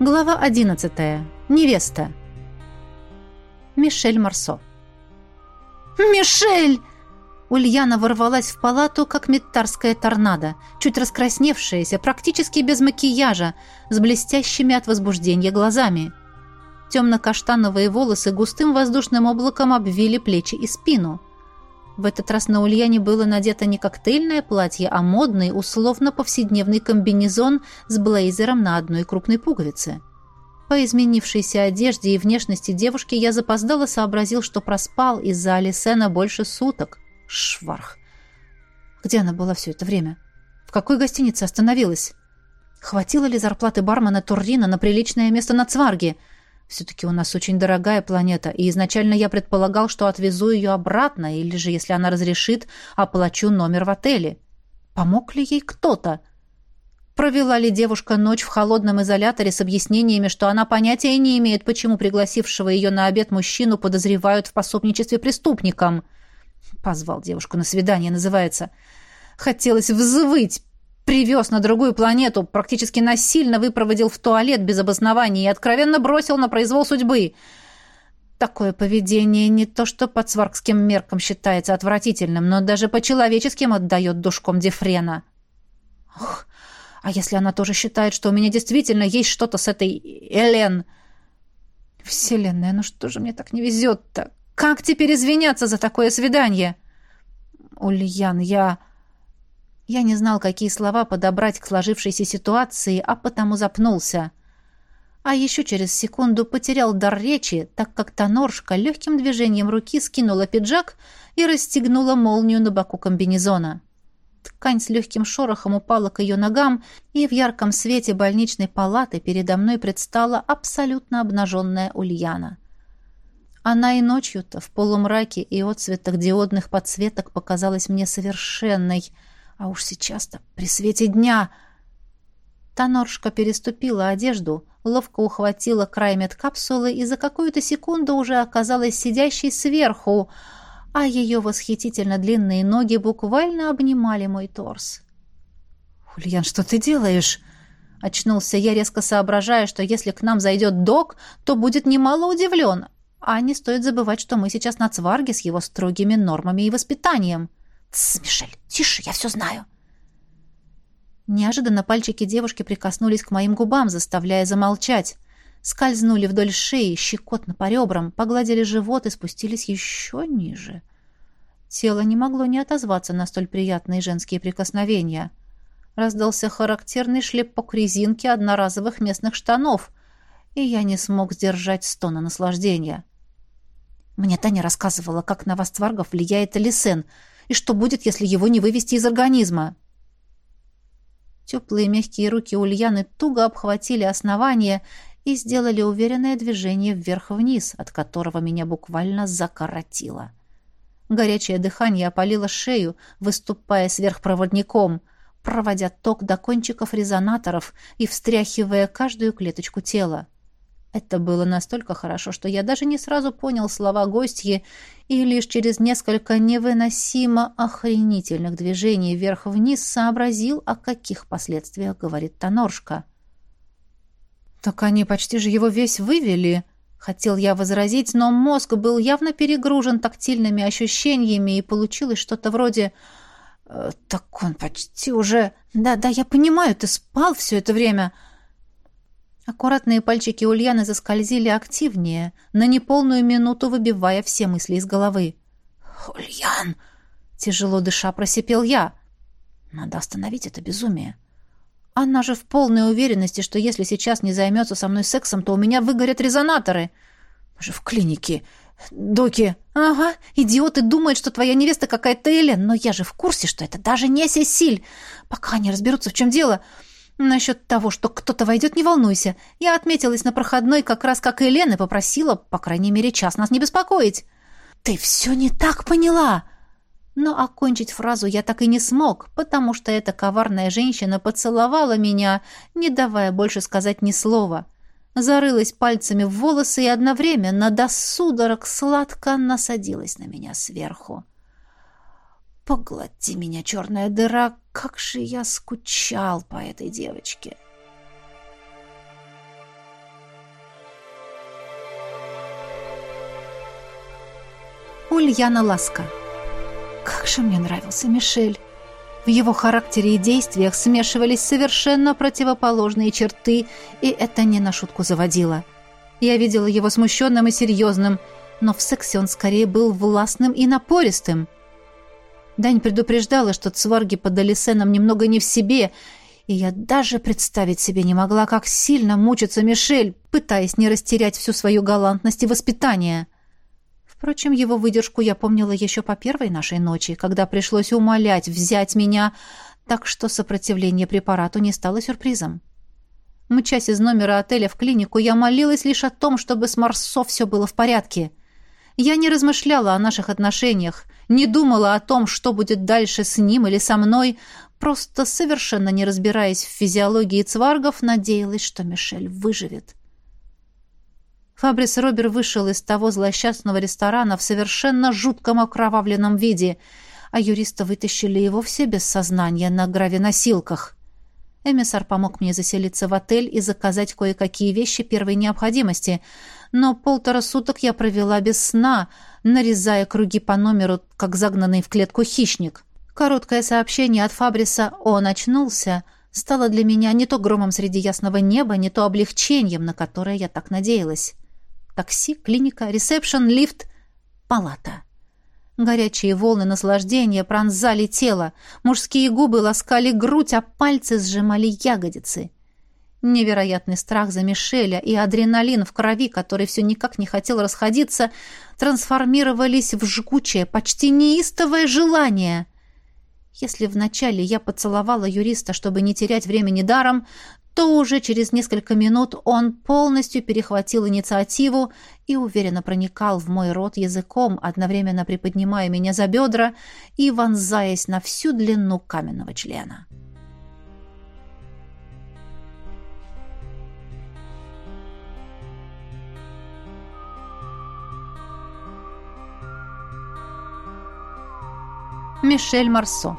Глава 11. Невеста. Мишель Марсо. «Мишель!» Ульяна ворвалась в палату, как метарская торнадо, чуть раскрасневшаяся, практически без макияжа, с блестящими от возбуждения глазами. Темно-каштановые волосы густым воздушным облаком обвили плечи и спину. В этот раз на Ульяне было надето не коктейльное платье, а модный, условно-повседневный комбинезон с блейзером на одной крупной пуговице. По изменившейся одежде и внешности девушки я запоздало сообразил, что проспал из-за Алисена больше суток. Шварх. Где она была все это время? В какой гостинице остановилась? Хватило ли зарплаты бармена Туррина на приличное место на Цварге? — все-таки у нас очень дорогая планета, и изначально я предполагал, что отвезу ее обратно, или же, если она разрешит, оплачу номер в отеле. Помог ли ей кто-то? Провела ли девушка ночь в холодном изоляторе с объяснениями, что она понятия не имеет, почему пригласившего ее на обед мужчину подозревают в пособничестве преступникам? Позвал девушку на свидание, называется. Хотелось взвыть, Привез на другую планету, практически насильно выпроводил в туалет без обоснования и откровенно бросил на произвол судьбы. Такое поведение не то что по цваркским меркам считается отвратительным, но даже по человеческим отдает душком Дефрена. Ох, а если она тоже считает, что у меня действительно есть что-то с этой Элен? Вселенная, ну что же мне так не везет-то? Как теперь извиняться за такое свидание? Ульян, я... Я не знал, какие слова подобрать к сложившейся ситуации, а потому запнулся. А еще через секунду потерял дар речи, так как Тоноршка легким движением руки скинула пиджак и расстегнула молнию на боку комбинезона. Ткань с легким шорохом упала к ее ногам, и в ярком свете больничной палаты передо мной предстала абсолютно обнаженная Ульяна. Она и ночью-то в полумраке и отцветах диодных подсветок показалась мне совершенной — а уж сейчас-то, при свете дня... Тоноршка переступила одежду, ловко ухватила край медкапсулы и за какую-то секунду уже оказалась сидящей сверху, а ее восхитительно длинные ноги буквально обнимали мой торс. «Ульян, что ты делаешь?» Очнулся я, резко соображая, что если к нам зайдет док, то будет немало удивлен. А не стоит забывать, что мы сейчас на Цварге с его строгими нормами и воспитанием. «Тсс, Мишель, тише, я все знаю». Неожиданно пальчики девушки прикоснулись к моим губам, заставляя замолчать. Скользнули вдоль шеи, щекотно по ребрам, погладили живот и спустились еще ниже. Тело не могло не отозваться на столь приятные женские прикосновения. Раздался характерный шлепок резинки одноразовых местных штанов, и я не смог сдержать стона наслаждения. Мне Таня рассказывала, как на вас тваргов влияет Алисен — и что будет, если его не вывести из организма? Теплые мягкие руки Ульяны туго обхватили основание и сделали уверенное движение вверх-вниз, от которого меня буквально закоротило. Горячее дыхание опалило шею, выступая сверхпроводником, проводя ток до кончиков резонаторов и встряхивая каждую клеточку тела. Это было настолько хорошо, что я даже не сразу понял слова гостьи и лишь через несколько невыносимо охренительных движений вверх-вниз сообразил, о каких последствиях говорит Тоноршка. «Так они почти же его весь вывели», — хотел я возразить, но мозг был явно перегружен тактильными ощущениями, и получилось что-то вроде «Э, «Так он почти уже...» «Да-да, я понимаю, ты спал все это время...» Аккуратные пальчики Ульяны заскользили активнее, на неполную минуту выбивая все мысли из головы. «Ульян!» — тяжело дыша просипел я. «Надо остановить это безумие. Она же в полной уверенности, что если сейчас не займется со мной сексом, то у меня выгорят резонаторы. Мы же в клинике. Доки. Ага, идиоты думают, что твоя невеста какая-то Элен, но я же в курсе, что это даже не Сесиль. Пока они разберутся, в чем дело...» Насчет того, что кто-то войдет, не волнуйся. Я отметилась на проходной как раз как и Лена попросила, по крайней мере, час нас не беспокоить. Ты все не так поняла. Но окончить фразу я так и не смог, потому что эта коварная женщина поцеловала меня, не давая больше сказать ни слова. Зарылась пальцами в волосы и одновременно до судорог сладко насадилась на меня сверху. Поглоти меня, черная дыра, как же я скучал по этой девочке!» Ульяна Ласка Как же мне нравился Мишель! В его характере и действиях смешивались совершенно противоположные черты, и это не на шутку заводило. Я видела его смущенным и серьезным, но в сексе он скорее был властным и напористым – Дань предупреждала, что цварги под Алисеном немного не в себе, и я даже представить себе не могла, как сильно мучится Мишель, пытаясь не растерять всю свою галантность и воспитание. Впрочем, его выдержку я помнила еще по первой нашей ночи, когда пришлось умолять взять меня, так что сопротивление препарату не стало сюрпризом. Мчась из номера отеля в клинику, я молилась лишь о том, чтобы с Марсо все было в порядке. Я не размышляла о наших отношениях, не думала о том, что будет дальше с ним или со мной, просто совершенно не разбираясь в физиологии цваргов, надеялась, что Мишель выживет. Фабрис Робер вышел из того злосчастного ресторана в совершенно жутком окровавленном виде, а юриста вытащили его все без сознания на гравиносилках. Эмиссар помог мне заселиться в отель и заказать кое-какие вещи первой необходимости, но полтора суток я провела без сна, нарезая круги по номеру, как загнанный в клетку хищник. Короткое сообщение от Фабриса «Он очнулся» стало для меня не то громом среди ясного неба, не то облегчением, на которое я так надеялась. Такси, клиника, ресепшн, лифт, палата. Горячие волны наслаждения пронзали тело, мужские губы ласкали грудь, а пальцы сжимали ягодицы. Невероятный страх за Мишеля и адреналин в крови, который все никак не хотел расходиться, трансформировались в жгучее, почти неистовое желание. Если вначале я поцеловала юриста, чтобы не терять времени даром, то уже через несколько минут он полностью перехватил инициативу и уверенно проникал в мой рот языком, одновременно приподнимая меня за бедра и вонзаясь на всю длину каменного члена. Мишель Марсо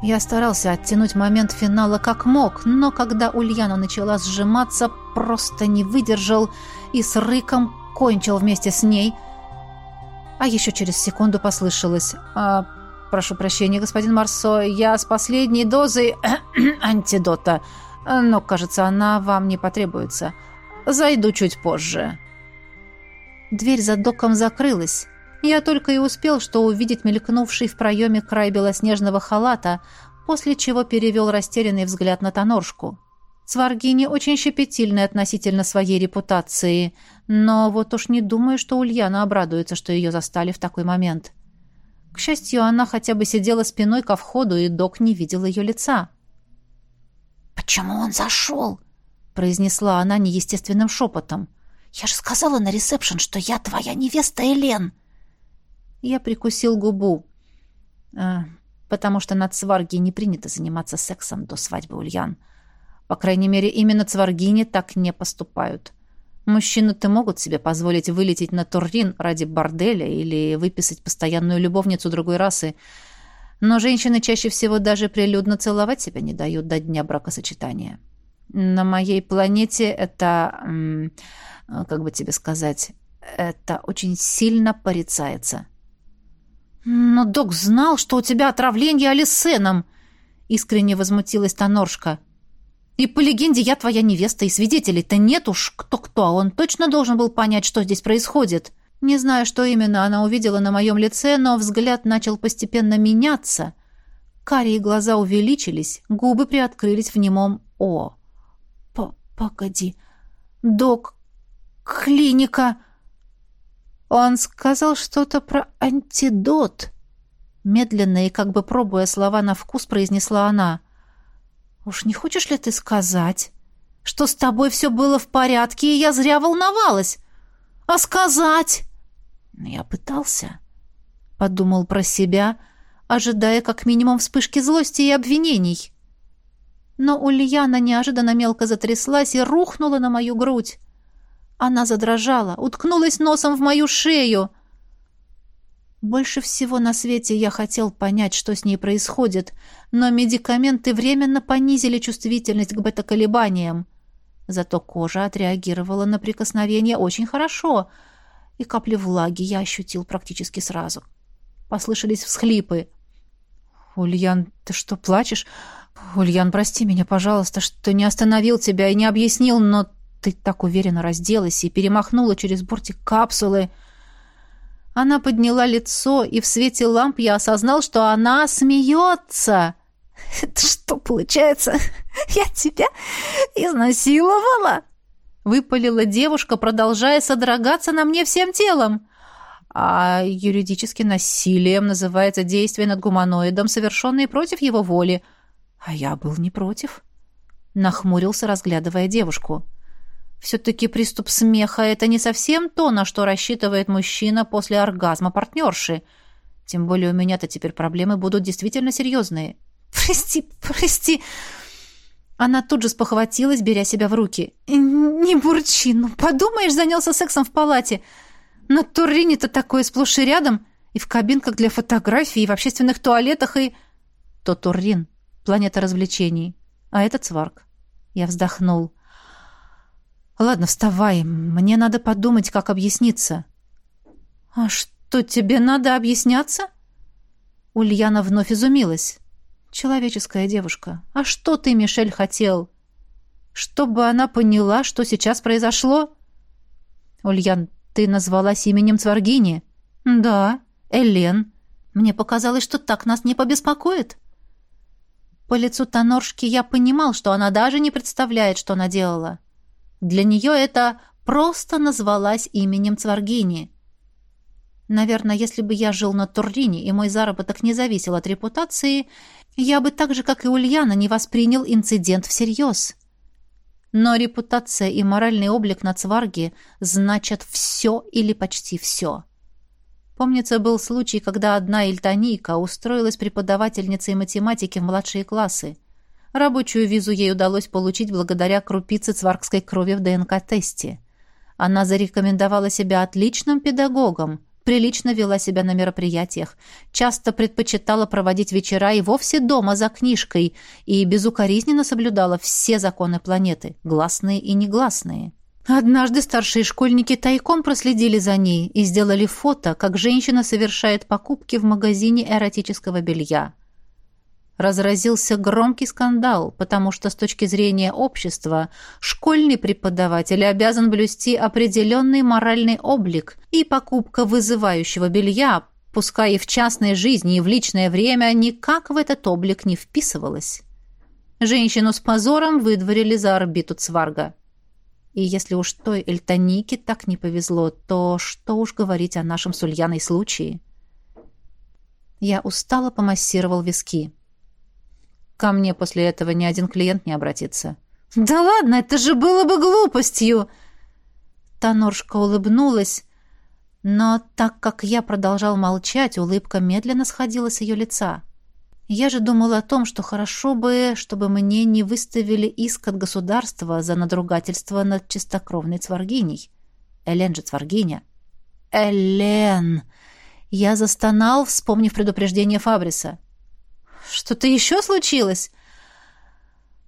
я старался оттянуть момент финала как мог, но когда Ульяна начала сжиматься, просто не выдержал и с рыком кончил вместе с ней. А еще через секунду послышалось. «А, «Прошу прощения, господин Марсо, я с последней дозой антидота, но, кажется, она вам не потребуется. Зайду чуть позже». Дверь за доком закрылась. Я только и успел, что увидеть мелькнувший в проеме край белоснежного халата, после чего перевел растерянный взгляд на Тоноршку. Сваргини очень щепетильны относительно своей репутации, но вот уж не думаю, что Ульяна обрадуется, что ее застали в такой момент. К счастью, она хотя бы сидела спиной ко входу, и док не видел ее лица. «Почему он зашел?» — произнесла она неестественным шепотом. «Я же сказала на ресепшн, что я твоя невеста Элен!» Я прикусил губу, а, потому что на Цварге не принято заниматься сексом до свадьбы Ульян. По крайней мере, именно Цваргини так не поступают. Мужчины-то могут себе позволить вылететь на Туррин ради борделя или выписать постоянную любовницу другой расы, но женщины чаще всего даже прилюдно целовать себя не дают до дня бракосочетания. На моей планете это, как бы тебе сказать, это очень сильно порицается. «Но док знал, что у тебя отравление алисеном!» — искренне возмутилась Тоноршка. «И по легенде я твоя невеста, и свидетелей-то нет уж кто-кто, а он точно должен был понять, что здесь происходит». Не знаю, что именно она увидела на моем лице, но взгляд начал постепенно меняться. Карие глаза увеличились, губы приоткрылись в немом «О». «Погоди, док, клиника...» Он сказал что-то про антидот. Медленно и как бы пробуя слова на вкус, произнесла она. «Уж не хочешь ли ты сказать, что с тобой все было в порядке, и я зря волновалась? А сказать?» «Я пытался», — подумал про себя, ожидая как минимум вспышки злости и обвинений. Но Ульяна неожиданно мелко затряслась и рухнула на мою грудь. Она задрожала, уткнулась носом в мою шею. Больше всего на свете я хотел понять, что с ней происходит, но медикаменты временно понизили чувствительность к бета-колебаниям. Зато кожа отреагировала на прикосновение очень хорошо, И капли влаги я ощутил практически сразу. Послышались всхлипы. «Ульян, ты что, плачешь? Ульян, прости меня, пожалуйста, что не остановил тебя и не объяснил, но ты так уверенно разделась и перемахнула через бортик капсулы». Она подняла лицо, и в свете ламп я осознал, что она смеется. «Это что, получается, я тебя изнасиловала?» Выпалила девушка, продолжая содрогаться на мне всем телом. А юридически насилием называется действие над гуманоидом, совершенное против его воли. А я был не против. Нахмурился, разглядывая девушку. — все-таки приступ смеха — это не совсем то, на что рассчитывает мужчина после оргазма партнерши. Тем более у меня-то теперь проблемы будут действительно серьезные. «Прости, прости!» Она тут же спохватилась, беря себя в руки. «Не бурчи, ну подумаешь, занялся сексом в палате. На Туррине-то такое сплошь и рядом, и в кабинках для фотографий, и в общественных туалетах, и...» То Туррин — планета развлечений, а этот сварк. Я вздохнул. Ладно, вставай. Мне надо подумать, как объясниться. А что тебе надо объясняться? Ульяна вновь изумилась. Человеческая девушка. А что ты, Мишель, хотел? Чтобы она поняла, что сейчас произошло? Ульян, ты назвалась именем Цваргини? Да. Элен. Мне показалось, что так нас не побеспокоит. По лицу Тоноршки я понимал, что она даже не представляет, что она делала. Для нее это просто назвалась именем Цваргини. Наверное, если бы я жил на Туррине, и мой заработок не зависел от репутации, я бы так же, как и Ульяна, не воспринял инцидент всерьез. Но репутация и моральный облик на Цварге значат все или почти все. Помнится, был случай, когда одна ильтонийка устроилась преподавательницей математики в младшие классы. Рабочую визу ей удалось получить благодаря крупице цваргской крови в ДНК-тесте. Она зарекомендовала себя отличным педагогом, прилично вела себя на мероприятиях, часто предпочитала проводить вечера и вовсе дома за книжкой и безукоризненно соблюдала все законы планеты, гласные и негласные. Однажды старшие школьники тайком проследили за ней и сделали фото, как женщина совершает покупки в магазине эротического белья разразился громкий скандал, потому что с точки зрения общества школьный преподаватель обязан блюсти определенный моральный облик, и покупка вызывающего белья, пускай и в частной жизни, и в личное время, никак в этот облик не вписывалась. Женщину с позором выдворили за орбиту Цварга. И если уж той Эльтонике так не повезло, то что уж говорить о нашем с Ульяной случае? Я устало помассировал виски. Ко мне после этого ни один клиент не обратится. «Да ладно, это же было бы глупостью!» Таноршка улыбнулась, но так как я продолжал молчать, улыбка медленно сходила с ее лица. Я же думал о том, что хорошо бы, чтобы мне не выставили иск от государства за надругательство над чистокровной цваргиней. Элен же цваргиня. Элен! Я застонал, вспомнив предупреждение Фабриса. Что-то еще случилось?»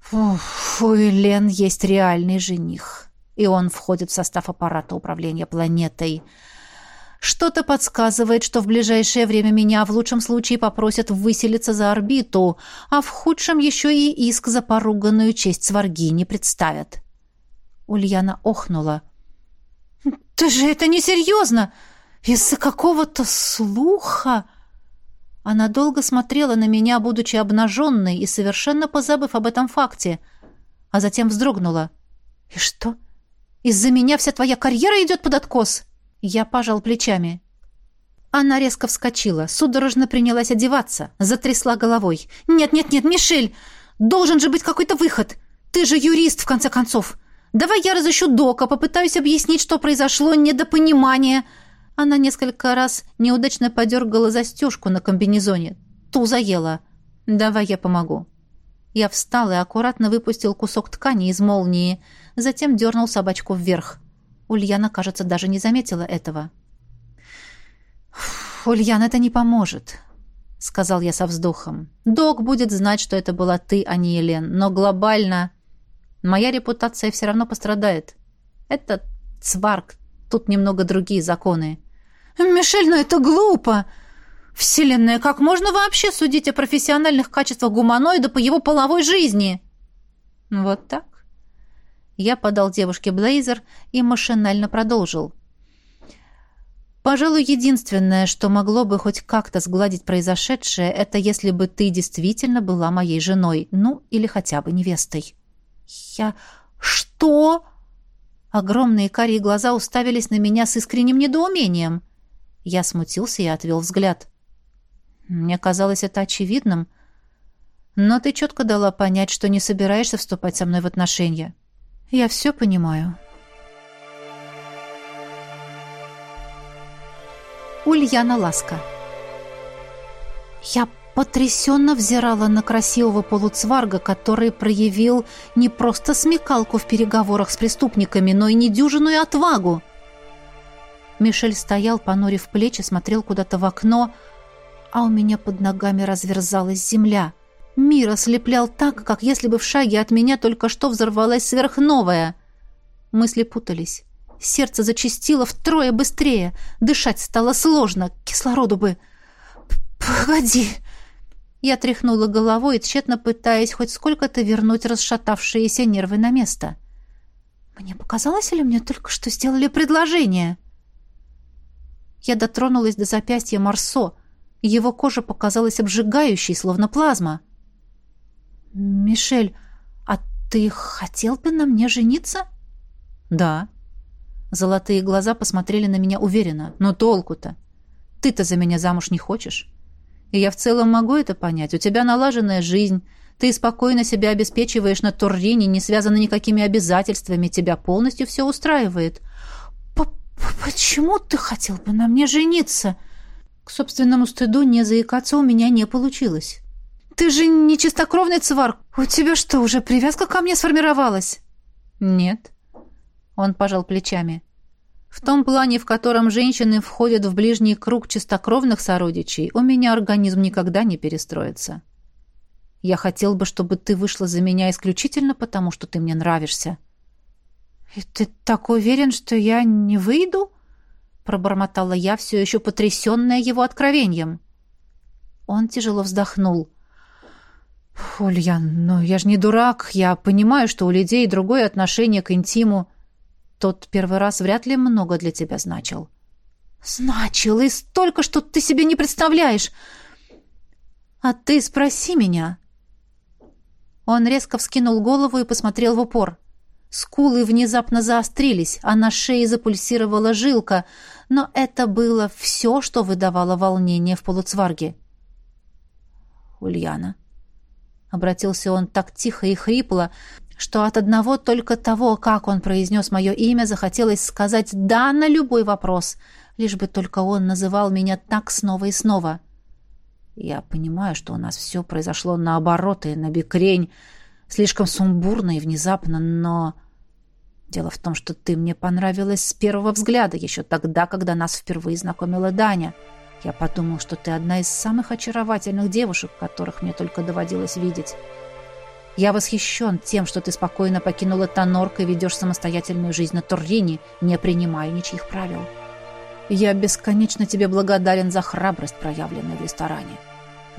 Фух, у Элен есть реальный жених, и он входит в состав аппарата управления планетой. Что-то подсказывает, что в ближайшее время меня в лучшем случае попросят выселиться за орбиту, а в худшем еще и иск за поруганную честь Сваргини представят. Ульяна охнула. «Ты же это несерьезно! Из-за какого-то слуха...» Она долго смотрела на меня, будучи обнаженной и совершенно позабыв об этом факте, а затем вздрогнула. «И что? Из-за меня вся твоя карьера идет под откос?» Я пожал плечами. Она резко вскочила, судорожно принялась одеваться, затрясла головой. «Нет-нет-нет, Мишель! Должен же быть какой-то выход! Ты же юрист, в конце концов! Давай я разыщу Дока, попытаюсь объяснить, что произошло недопонимание!» Она несколько раз неудачно подергала застежку на комбинезоне. Ту заела. «Давай я помогу». Я встал и аккуратно выпустил кусок ткани из молнии, затем дернул собачку вверх. Ульяна, кажется, даже не заметила этого. «Ульян, это не поможет», — сказал я со вздохом. «Док будет знать, что это была ты, а не Елен, но глобально моя репутация все равно пострадает. Это цварк, тут немного другие законы. «Мишель, ну это глупо! Вселенная, как можно вообще судить о профессиональных качествах гуманоида по его половой жизни?» «Вот так?» Я подал девушке блейзер и машинально продолжил. Пожалуй, единственное, что могло бы хоть как-то сгладить произошедшее, это если бы ты действительно была моей женой, ну, или хотя бы невестой. Я... Что? Огромные карие глаза уставились на меня с искренним недоумением. Я смутился и отвел взгляд. Мне казалось это очевидным, но ты четко дала понять, что не собираешься вступать со мной в отношения. Я все понимаю. Ульяна Ласка. Я потрясенно взирала на красивого полуцварга, который проявил не просто смекалку в переговорах с преступниками, но и недюжинную отвагу. Мишель стоял, понурив плечи, смотрел куда-то в окно, а у меня под ногами разверзалась земля. Мир ослеплял так, как если бы в шаге от меня только что взорвалась сверхновая. Мысли путались. Сердце зачастило втрое быстрее. Дышать стало сложно. Кислороду бы... «Погоди!» Я тряхнула головой, тщетно пытаясь хоть сколько-то вернуть расшатавшиеся нервы на место. «Мне показалось, или мне только что сделали предложение?» Я дотронулась до запястья Марсо. Его кожа показалась обжигающей, словно плазма. «Мишель, а ты хотел бы на мне жениться?» «Да», Золотые глаза посмотрели на меня уверенно. «Но толку-то? Ты-то за меня замуж не хочешь? И я в целом могу это понять. У тебя налаженная жизнь. Ты спокойно себя обеспечиваешь на Туррине, не связана никакими обязательствами. Тебя полностью все устраивает». «Почему ты хотел бы на мне жениться?» К собственному стыду не заикаться у меня не получилось. «Ты же не чистокровный цварк. У тебя что, уже привязка ко мне сформировалась?» «Нет». Он пожал плечами. В том плане, в котором женщины входят в ближний круг чистокровных сородичей, у меня организм никогда не перестроится. Я хотел бы, чтобы ты вышла за меня исключительно потому, что ты мне нравишься. И ты так уверен, что я не выйду? пробормотала я, все еще потрясенная его откровением. Он тяжело вздохнул. «Ульян, ну я же не дурак. Я понимаю, что у людей другое отношение к интиму. Тот первый раз вряд ли много для тебя значил. Значил, и столько, что ты себе не представляешь. А ты спроси меня. Он резко вскинул голову и посмотрел в упор. Скулы внезапно заострились, а на шее запульсировала жилка, но это было все, что выдавало волнение в полуцварге. «Ульяна», — обратился он так тихо и хрипло, что от одного только того, как он произнес мое имя, захотелось сказать «да» на любой вопрос, лишь бы только он называл меня так снова и снова. Я понимаю, что у нас все произошло наоборот и на бекрень, слишком сумбурно и внезапно, но... Дело в том, что ты мне понравилась с первого взгляда, еще тогда, когда нас впервые знакомила Даня. Я подумал, что ты одна из самых очаровательных девушек, которых мне только доводилось видеть. Я восхищен тем, что ты спокойно покинула Тонорк и ведешь самостоятельную жизнь на Туррине, не принимая ничьих правил. Я бесконечно тебе благодарен за храбрость, проявленную в ресторане.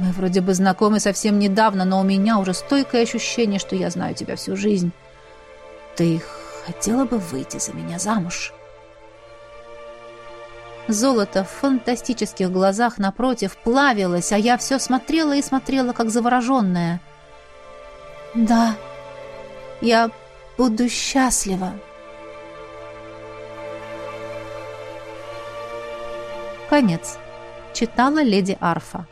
Мы вроде бы знакомы совсем недавно, но у меня уже стойкое ощущение, что я знаю тебя всю жизнь. Ты хотела бы выйти за меня замуж?» Золото в фантастических глазах напротив плавилось, а я все смотрела и смотрела, как завороженная — да, я буду счастлива. Конец. Читала леди Арфа.